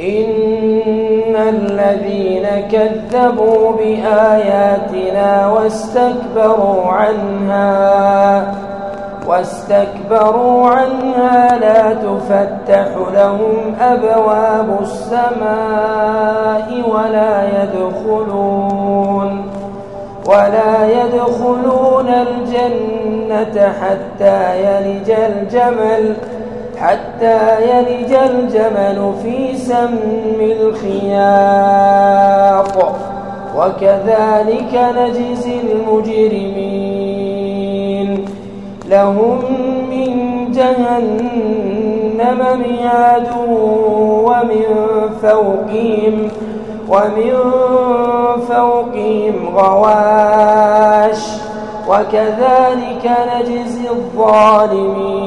إن الذين كذبوا بآياتنا واستكبروا عنها واستكبروا عنها لا تفتح لهم أبواب السماء ولا يدخلون ولا يدخلون الجنة حتى يلج الجمل حتى يلج الجمل في سم الخياط. وكذلك نجزي المجرمين. لهم من جهنم مياد ومن فوقهم ومن فوقهم غواش. وكذلك نجزي الظالمين.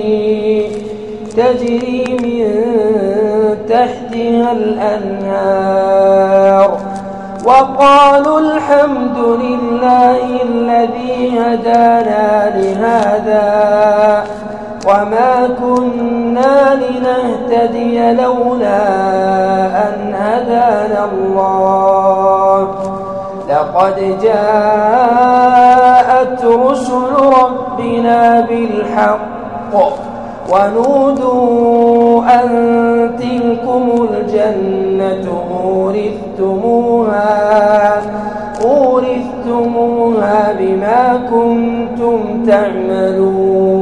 تجري من تحتها الأنهار. وقالوا الحمد لله الذي هدانا لهذا. وما كنا لنهتدي لولا أن هدانا الله. لقد جاءت رسل ربنا بالحق. ونودوا أن تلكم الجنة أورثتموها أورثتموها بما كنتم تعملون.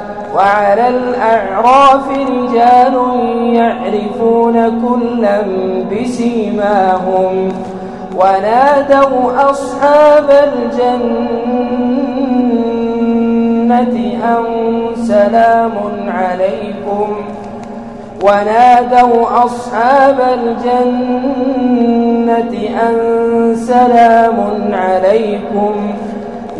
وعلى الأعراف رجال يعرفون كلا بسيماهم ونادوا أصحاب الجنة أن سلام عليكم ونادوا أصحاب الجنة أن سلام عليكم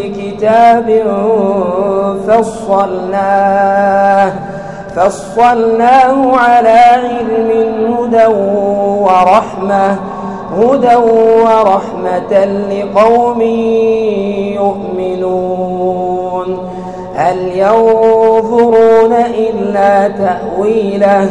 بكتاب فصلناه فصلناه على علم هدى ورحمة هدى ورحمة لقوم يؤمنون هل ينظرون إلا تأويله